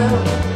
slow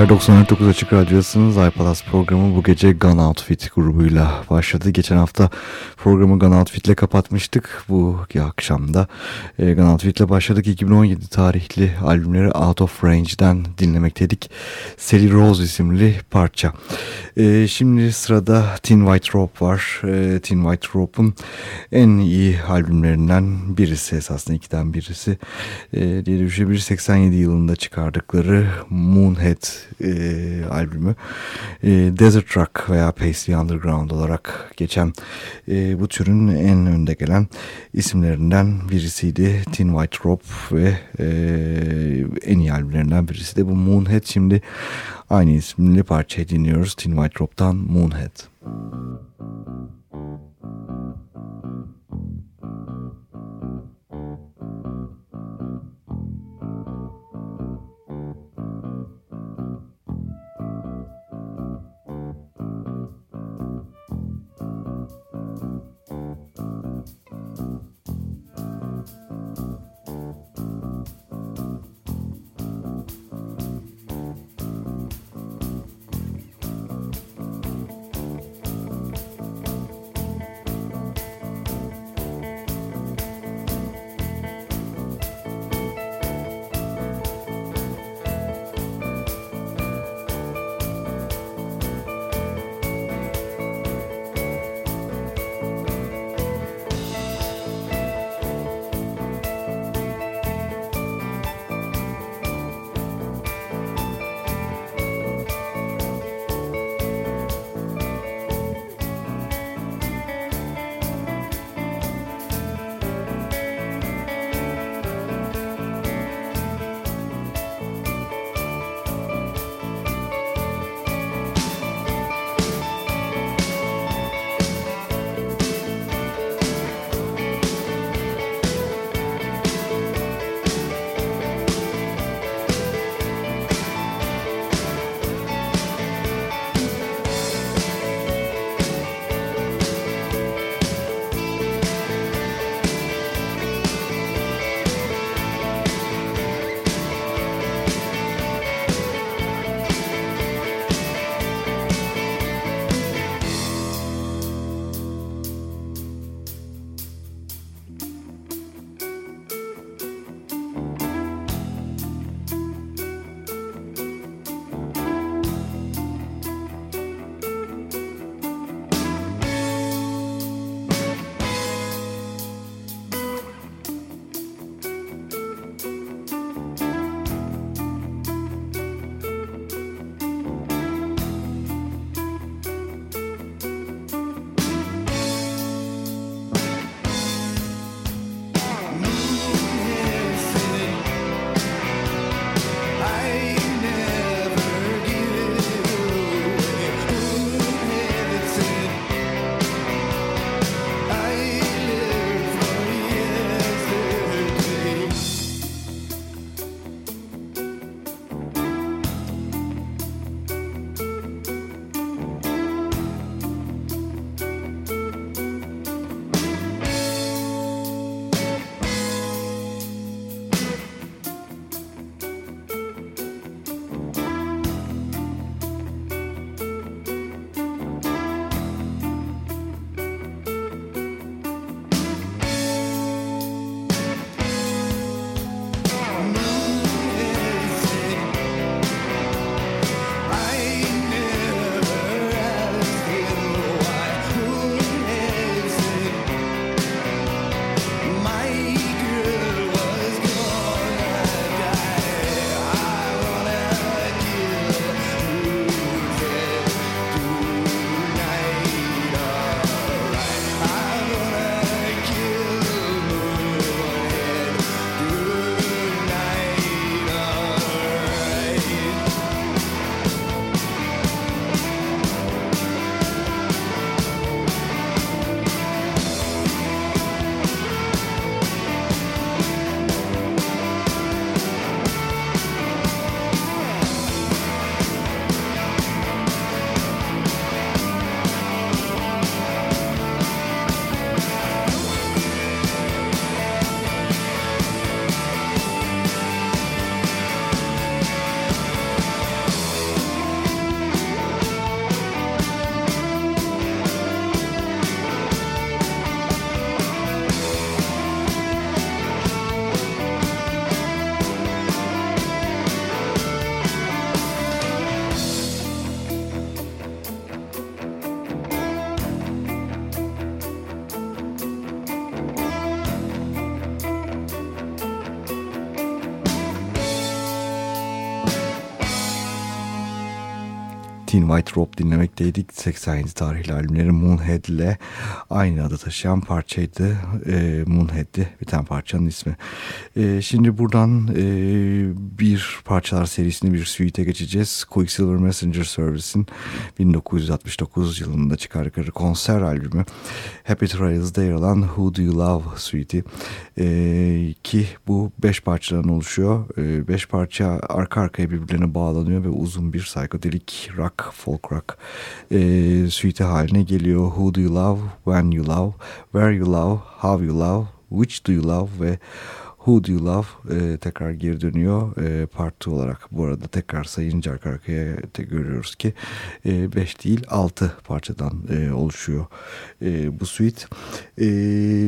geceler 99 Açık Radyosu'nun iPalas programı bu gece Gun Outfit grubuyla başladı. Geçen hafta programı Gun Outfit'le kapatmıştık. Bu akşamda e, Gun Outfit'le başladık. 2017 tarihli albümleri Out of Range'den dinlemekteydik. Sally Rose isimli parça. E, şimdi sırada Tin White Rope var. E, Tin White Rope'un en iyi albümlerinden birisi esasında ikiden birisi. E, diye düşünebilir 87 yılında çıkardıkları Moonhead e, albümü. E, Desert Rock veya Paisley Underground olarak geçen e, ee, bu türün en önde gelen isimlerinden birisiydi. Tin White Rob ve e, en iyi albümlerinden birisi de bu Moonhead. Şimdi aynı isimli parçayı dinliyoruz Tin White Rob'dan Moonhead. White Robe dinlemekteydik. 87 tarihli albümleri Moonhead ile aynı adı taşıyan parçaydı. E, Moonhead'di bir tane parçanın ismi. E, şimdi buradan e, bir parçalar serisini bir suite'e geçeceğiz. Quicksilver Messenger Service'in 1969 yılında çıkardıkları konser albümü Happy Trails'da yer alan Who Do You Love suite'i. E, ki bu beş parçadan oluşuyor. E, beş parça arka arkaya birbirlerine bağlanıyor ve uzun bir psychedelic rock, folk rock e, suite haline geliyor. Who do you love, when you love, where you love, how you love, which do you love ve Who Do You Love e, tekrar geri dönüyor e, part 2 olarak. Bu arada tekrar sayınca arka arkaya te görüyoruz ki 5 e, değil 6 parçadan e, oluşuyor e, bu suite. E,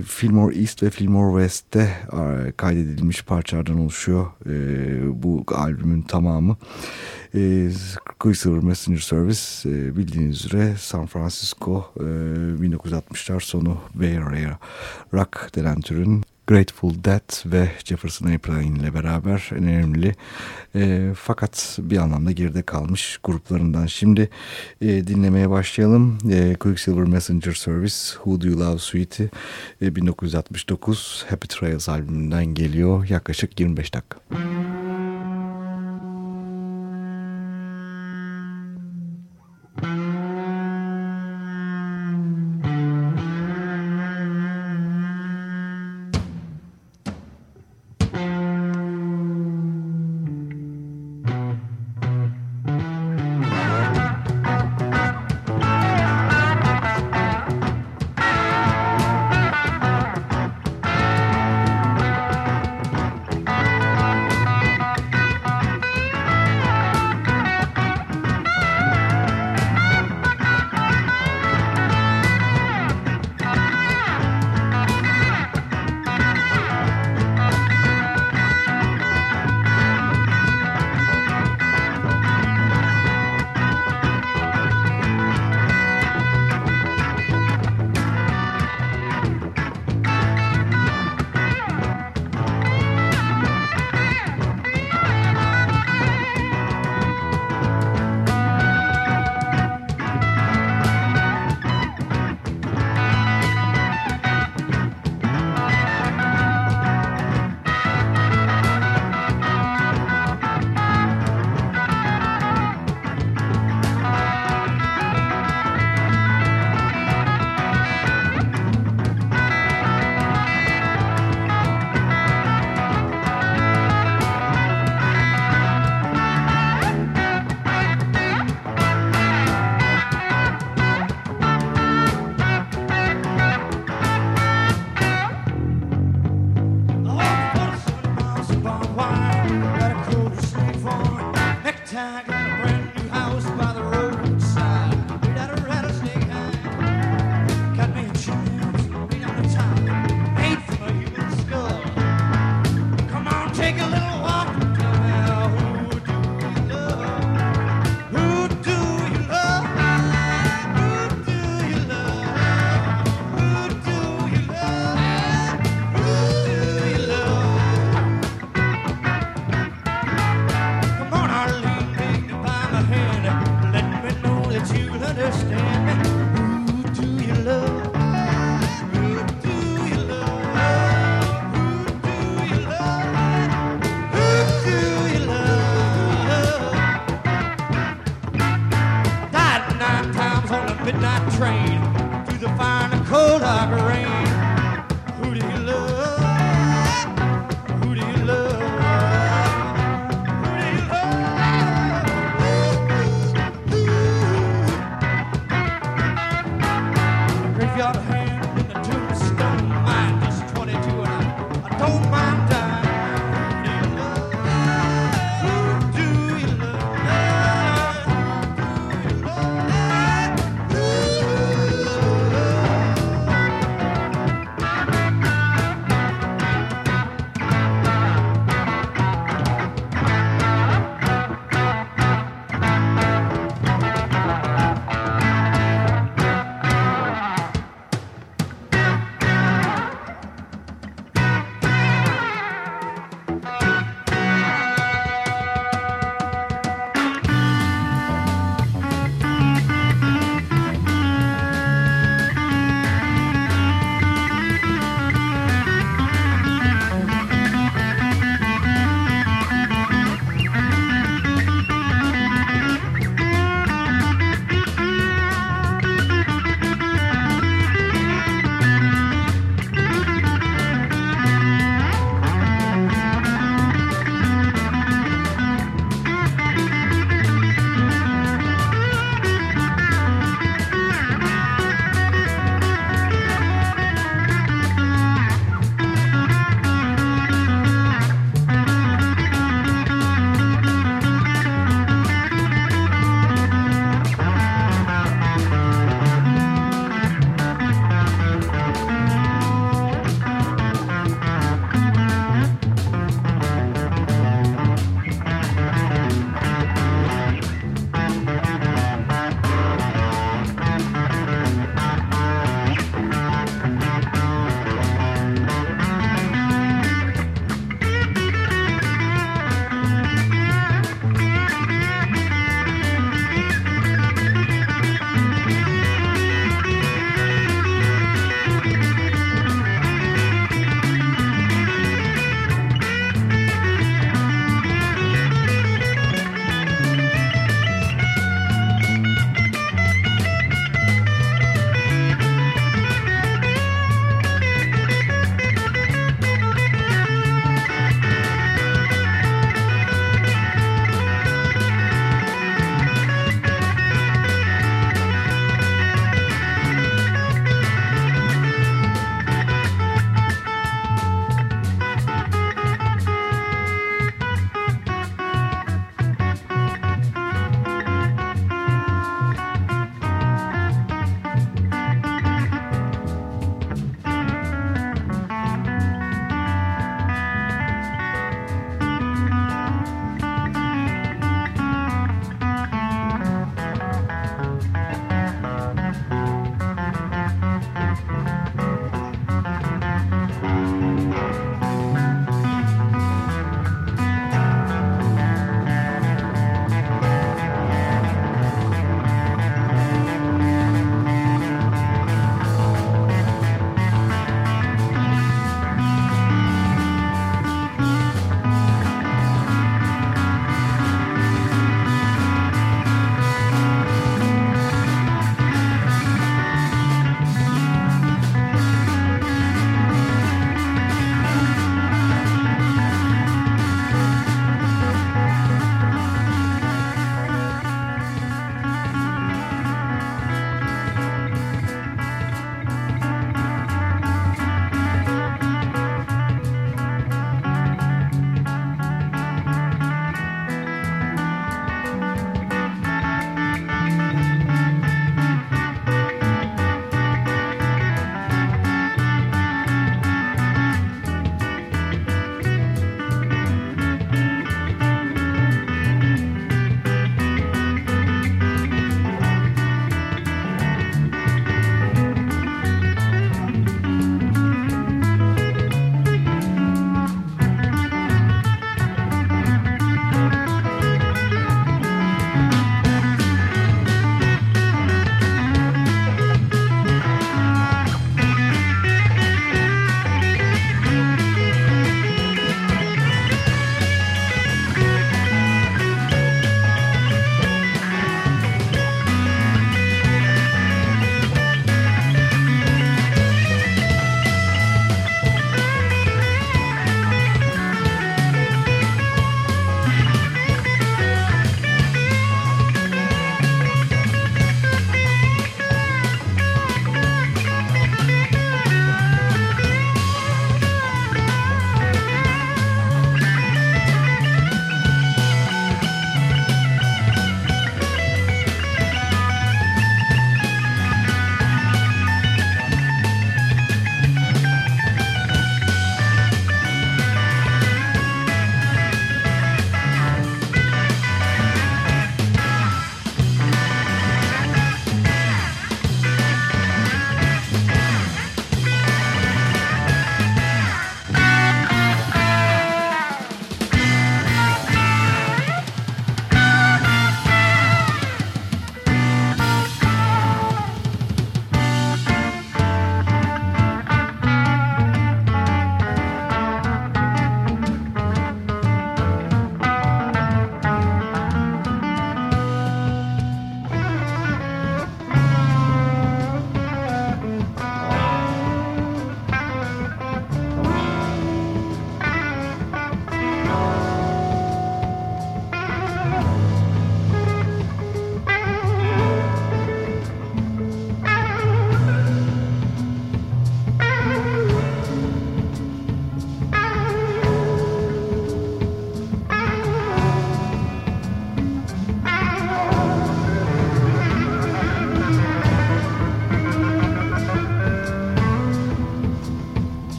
Fillmore East ve Fillmore West'te kaydedilmiş parçalardan oluşuyor e, bu albümün tamamı. E, Quicksilver Messenger Service e, bildiğiniz üzere San Francisco e, 1960'lar sonu Bay Area rock denen türün Grateful Dead ve Jefferson Airplane ile beraber önemli e, fakat bir anlamda geride kalmış gruplarından. Şimdi e, dinlemeye başlayalım. E, Quicksilver Messenger Service Who Do You Love Suite'i e, 1969 Happy Trails albümünden geliyor. Yaklaşık 25 dakika.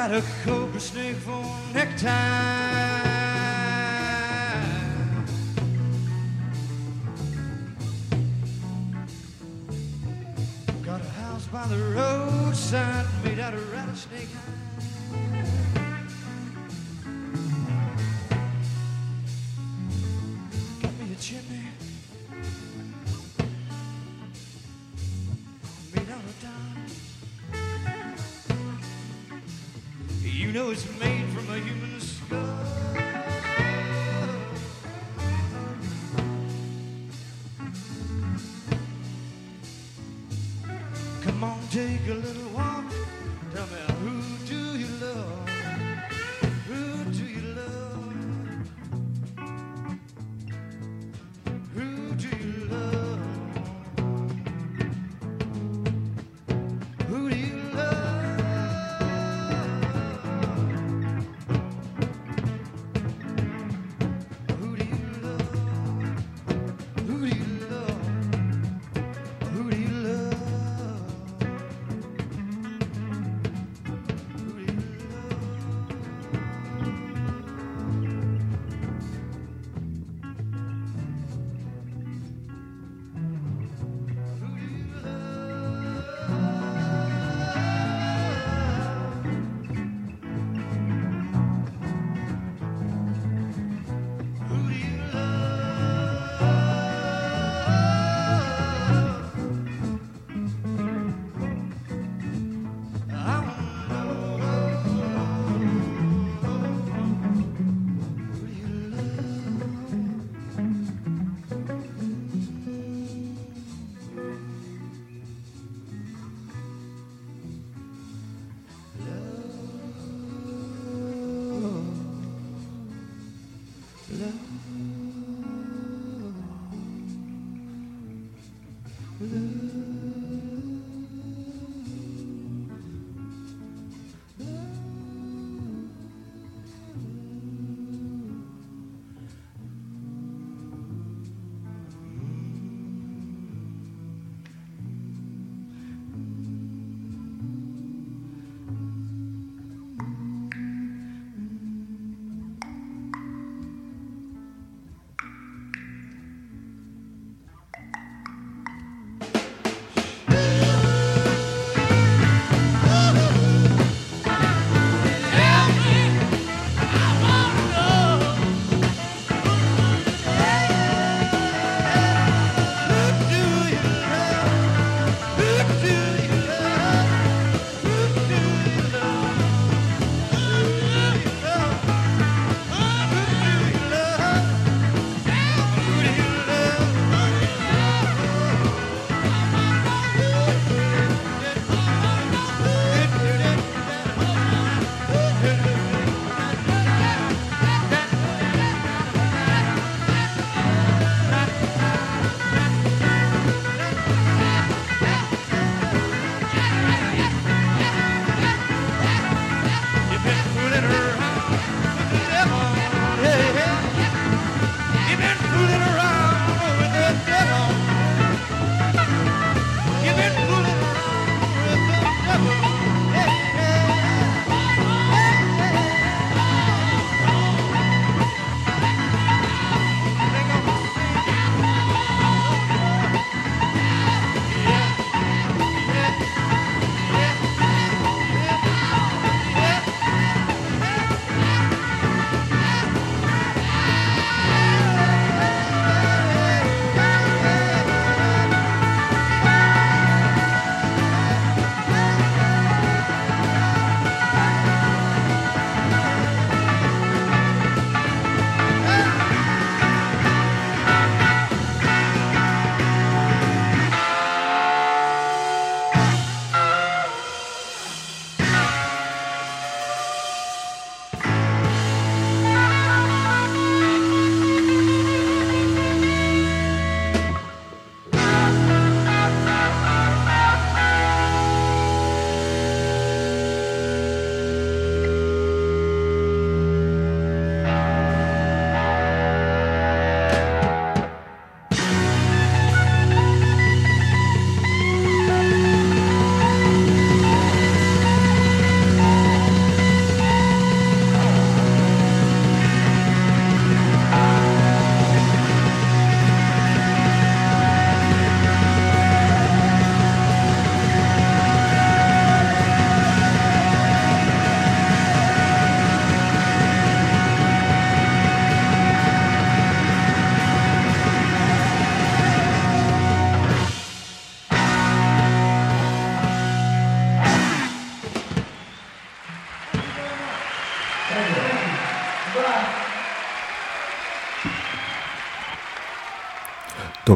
got a cobra snake for necktie. You know it's made from a human skull.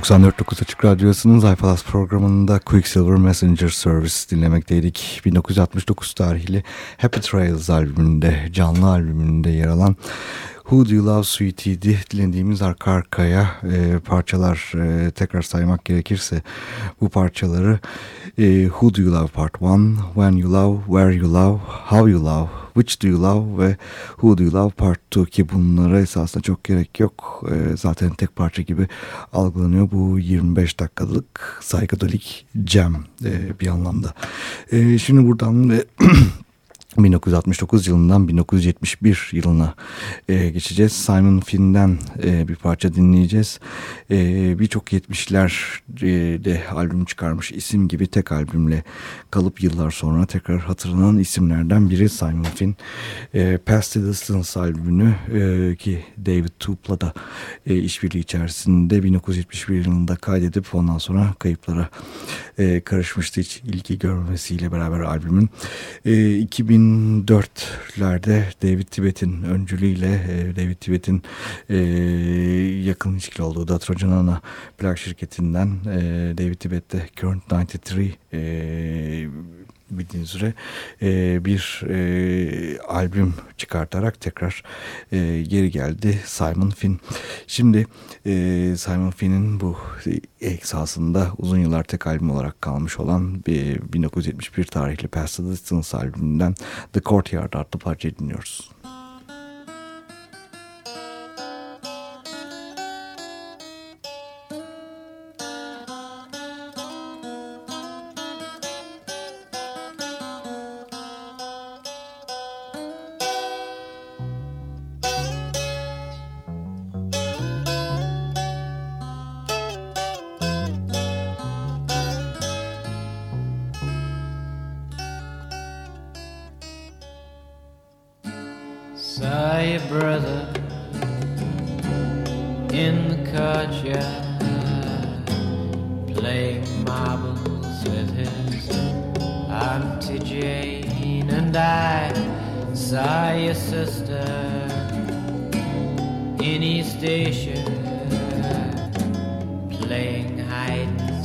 94.9 Açık Radyosu'nun iPalas programında Quicksilver Messenger Service dinlemekteydik. 1969 tarihli Happy Trails albümünde, canlı albümünde yer alan Who Do You Love Sweetie'di dinlediğimiz arka arkaya e, parçalar e, tekrar saymak gerekirse bu parçaları e, Who Do You Love Part 1, When You Love, Where You Love, How You Love, Which Do You Love ve Who Do You Love Part 2 ki bunlara esasında çok gerek yok. E, zaten tek parça gibi algılanıyor bu 25 dakikalık psychedelic jam e, bir anlamda. E, şimdi buradan ve 1969 yılından 1971 yılına e, geçeceğiz. Simon Finn'den e, bir parça dinleyeceğiz. E, Birçok 70'lerde albüm çıkarmış isim gibi tek albümle kalıp yıllar sonra tekrar hatırlanan isimlerden biri Simon Finn. E, Past the Distance albümünü e, ki David Toop'la da e, işbirliği içerisinde 1971 yılında kaydedip ondan sonra kayıplara e, karışmıştı hiç ilgi görmesiyle beraber albümün. E, 2004'lerde David Tibet'in öncülüğüyle e, David Tibet'in e, yakın ilişkili olduğu da Trojanana plak şirketinden e, David Tibet'te Current 93 e, bildiğiniz üzere e, bir e, albüm çıkartarak tekrar e, geri geldi Simon Finn. Şimdi e, Simon Finn'in bu esasında uzun yıllar tek albüm olarak kalmış olan bir 1971 tarihli Past the Distance albümünden The Courtyard adlı parçayı dinliyoruz.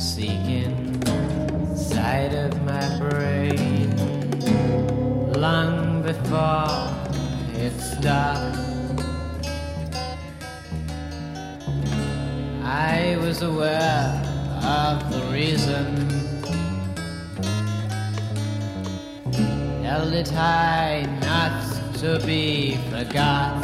Hide and seek inside of my brain long before it's dark. I was aware of the reason. Held it high not to be forgot.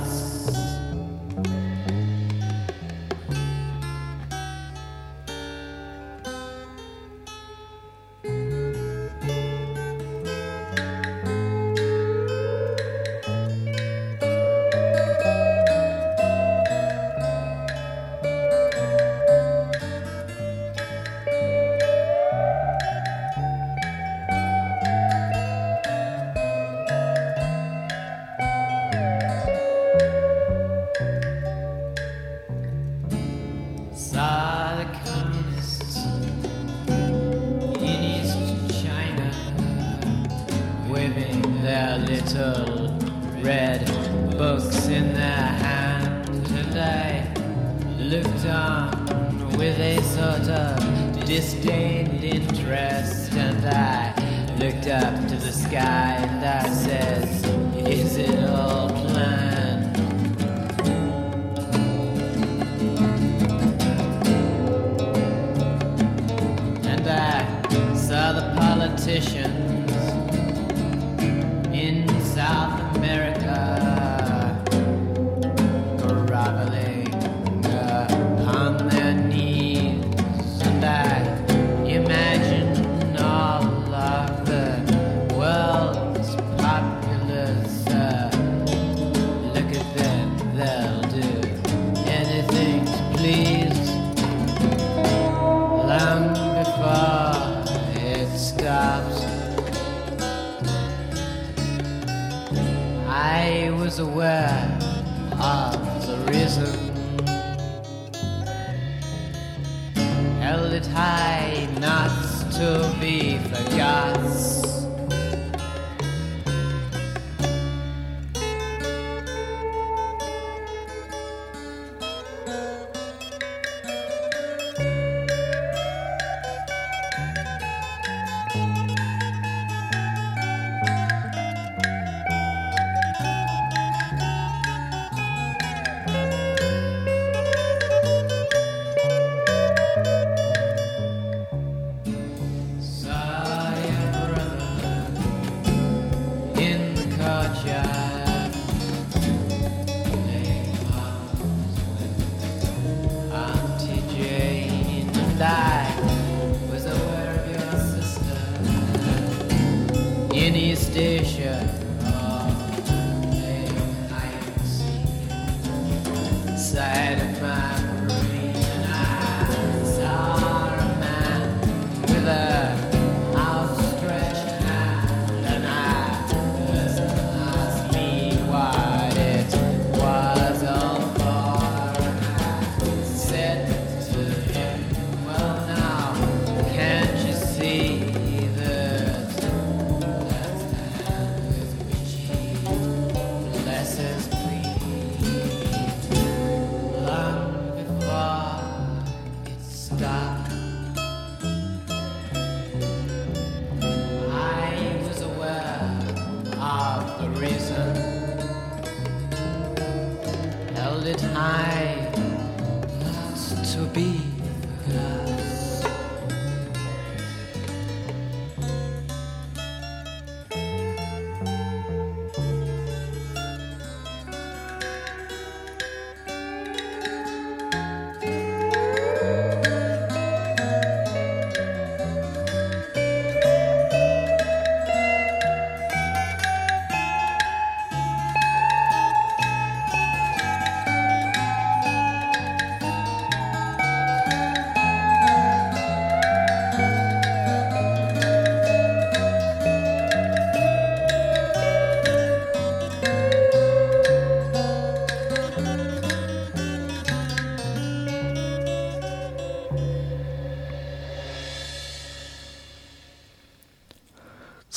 time.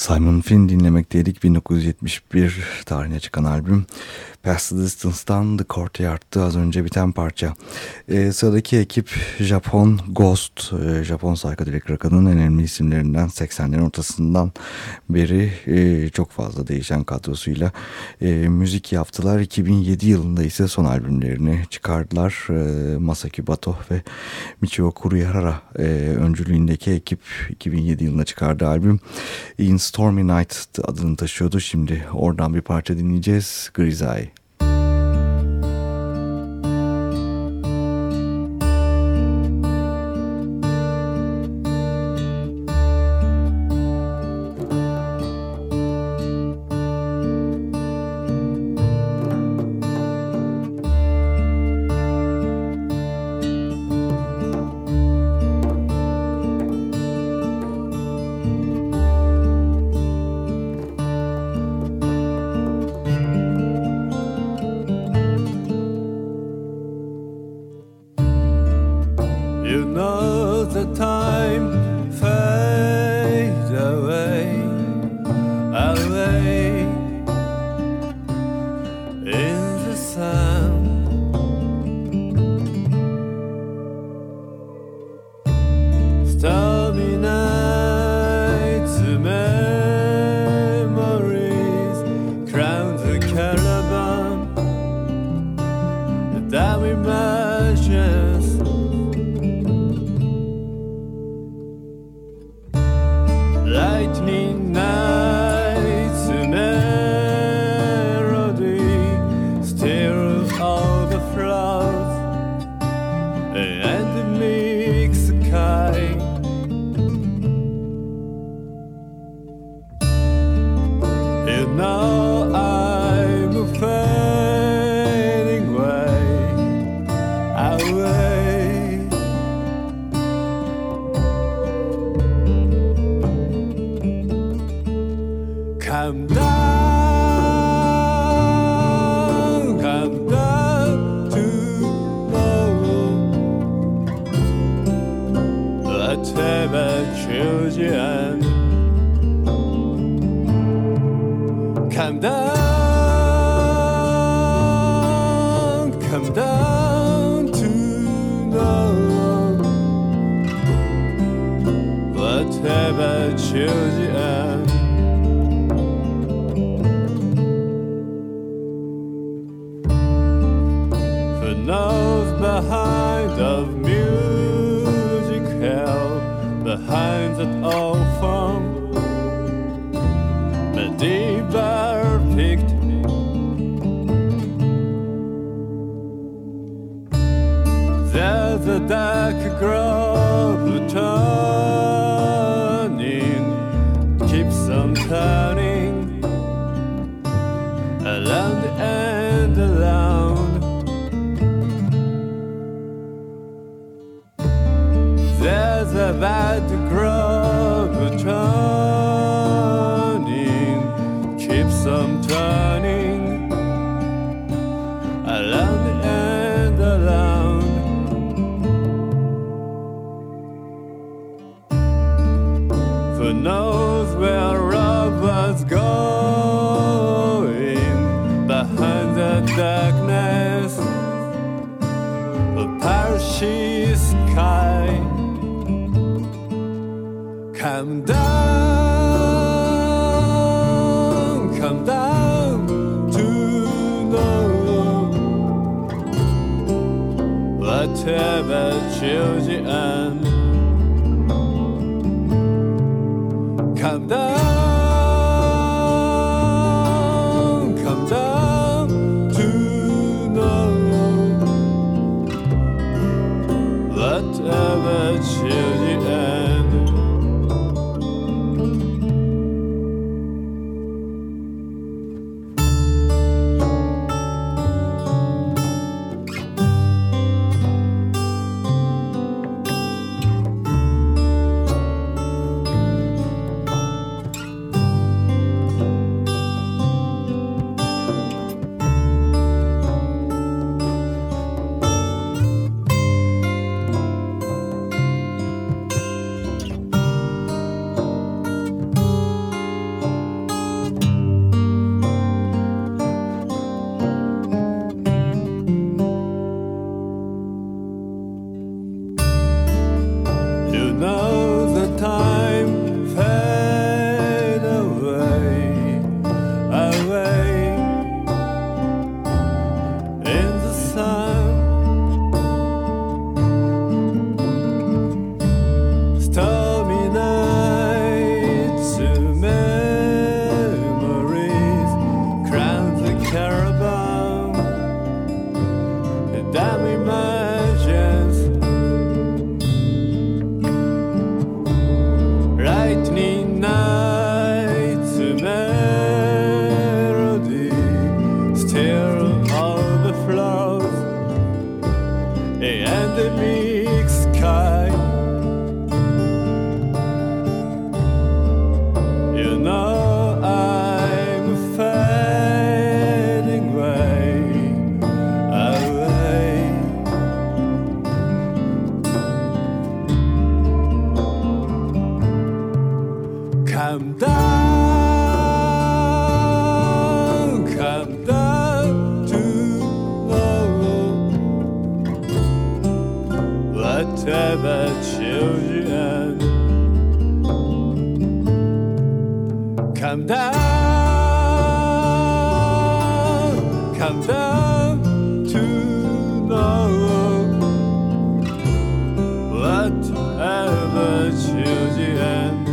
Simon Finn dinlemekteydik. 1971 tarihine çıkan albüm. Past the Distance'dan The Courtyard'dı az önce biten parça. Ee, sıradaki ekip Japon Ghost. Ee, Japon psychedelic rock'ının en önemli isimlerinden 80'lerin ortasından beri e, çok fazla değişen kadrosuyla e, müzik yaptılar. 2007 yılında ise son albümlerini çıkardılar. E, Masaki Bato ve Michio Kurihara e, öncülüğündeki ekip 2007 yılında çıkardığı albüm In Stormy Night adını taşıyordu. Şimdi oradan bir parça dinleyeceğiz. You and behind of music hell behind het oog van Medieval not ever choose the end.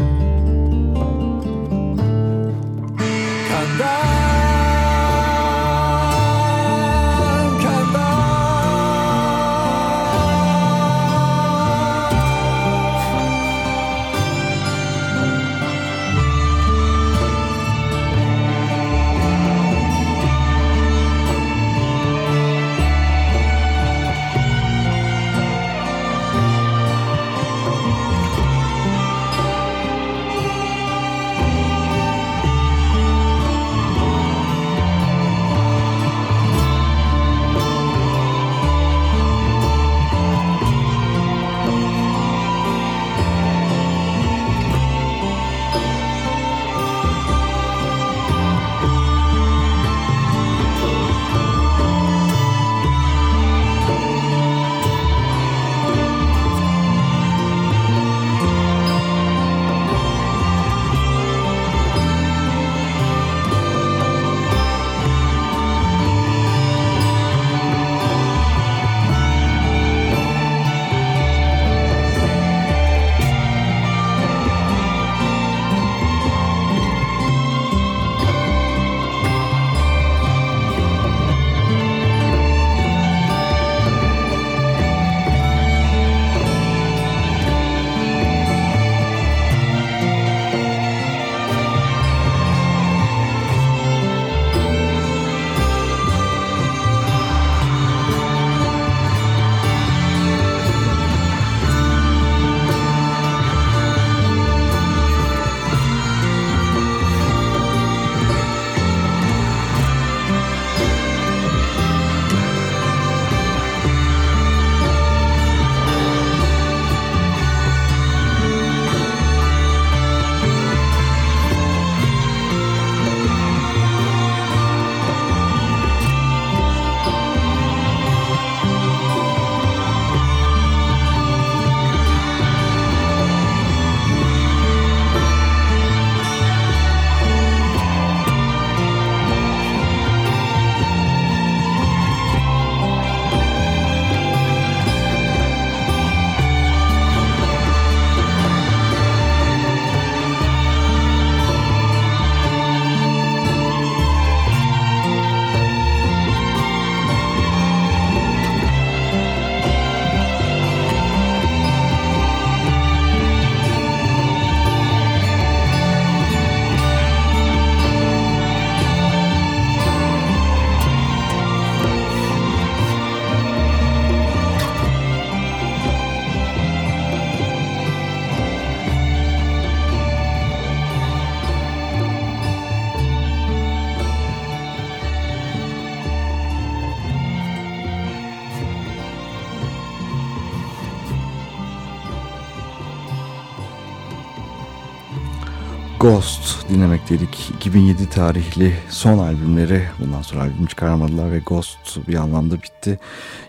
Dinlemekteydik. 2007 tarihli son albümleri bundan sonra albüm çıkarmadılar ve Ghost bir anlamda bitti.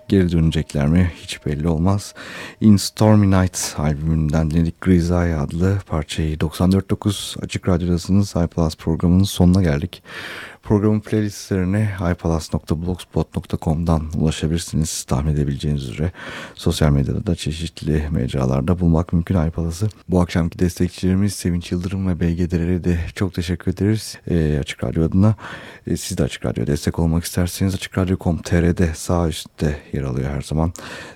Geri dönecekler mi hiç belli olmaz. In Stormy Night albümünden dinledik Grisaille adlı parçayı 94.9 Açık Radyo'dasınız iPlus programının sonuna geldik. Programın playlistlerine ipalas.blogspot.com'dan ulaşabilirsiniz. Tahmin edebileceğiniz üzere sosyal medyada da çeşitli mecralarda bulmak mümkün iPalas'ı. Bu akşamki destekçilerimiz Sevinç Yıldırım ve BGD'lere de çok teşekkür ederiz e, Açık Radyo adına. E, siz de Açık Radyo'ya destek olmak isterseniz açıkradyo.com.tr'de sağ üstte yer alıyor her zaman.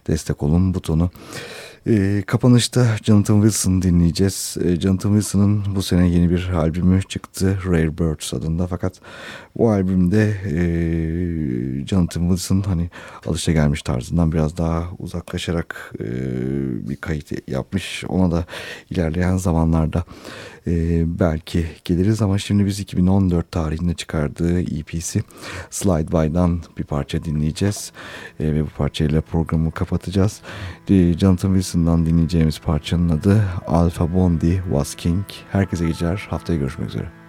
Destek olun butonu. E, kapanışta Jonathan Wilson dinleyeceğiz. E, Jonathan Wilson'ın bu sene yeni bir albümü çıktı. Rare Birds adında. Fakat bu albümde e, Jonathan Wilson hani alışagelmiş tarzından biraz daha uzaklaşarak e, bir kayıt yapmış. Ona da ilerleyen zamanlarda e, belki geliriz ama şimdi biz 2014 tarihinde çıkardığı EP'si Slide By'dan bir parça dinleyeceğiz e, ve bu parçayla programı kapatacağız. E, Jonathan Wilson'dan dinleyeceğimiz parçanın adı Alpha Bondi Was King. Herkese geceler. Haftaya görüşmek üzere.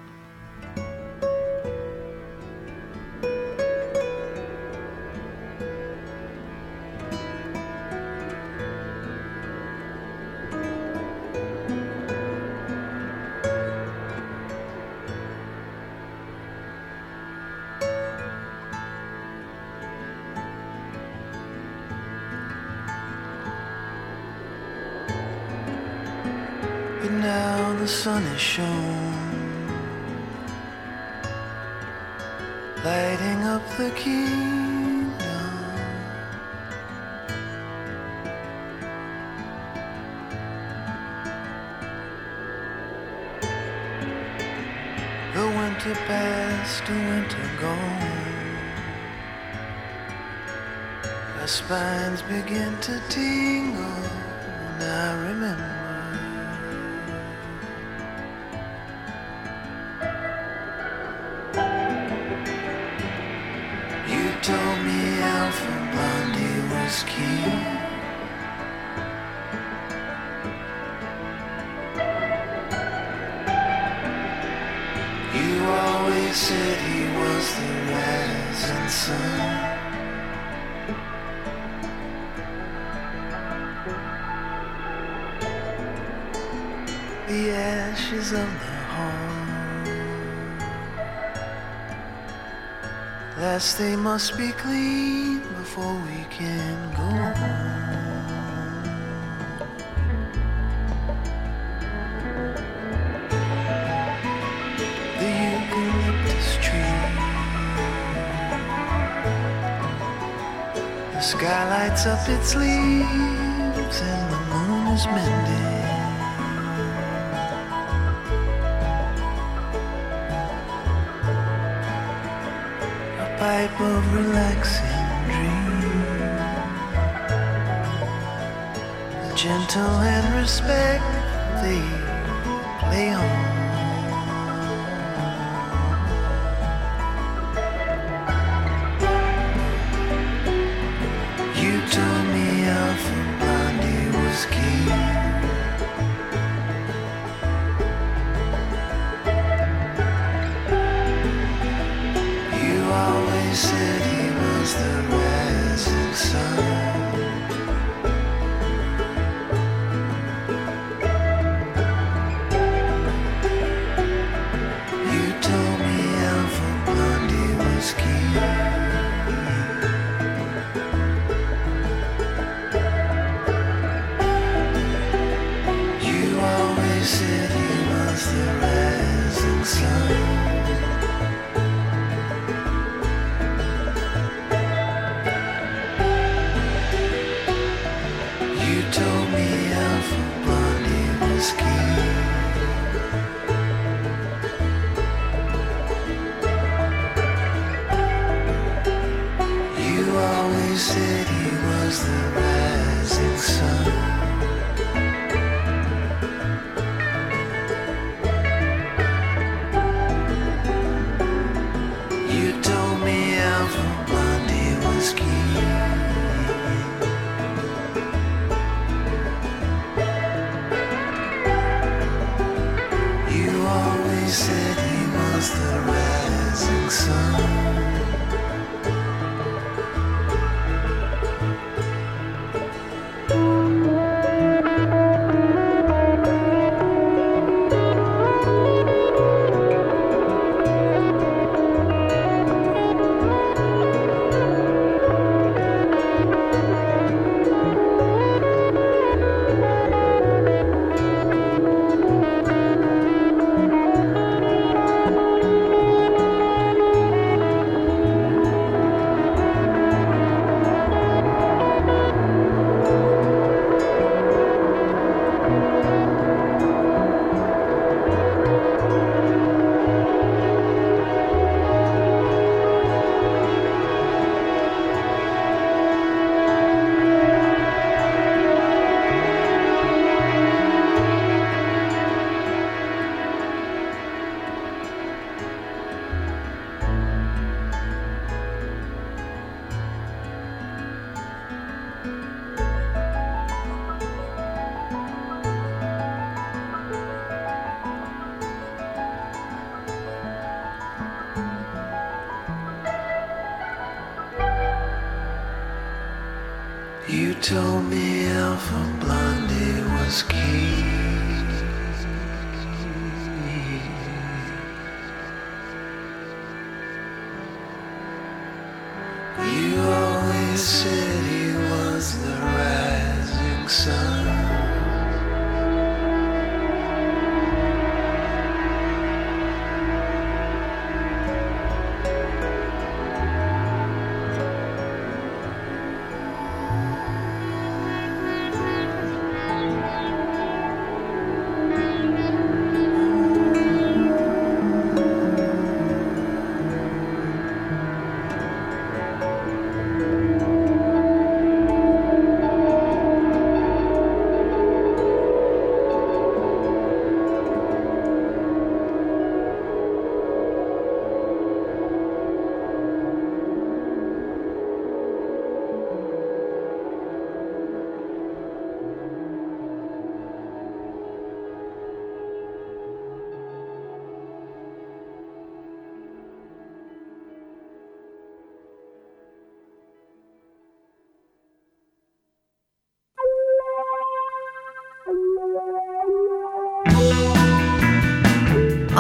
Always said he was the rising sun. The ashes of the home. Last they must be clean before we can go home. Up its leaves and the moon is mending. a pipe of relaxing dream. Gentle and respect, they play on. Told me Alpha Blondie was key.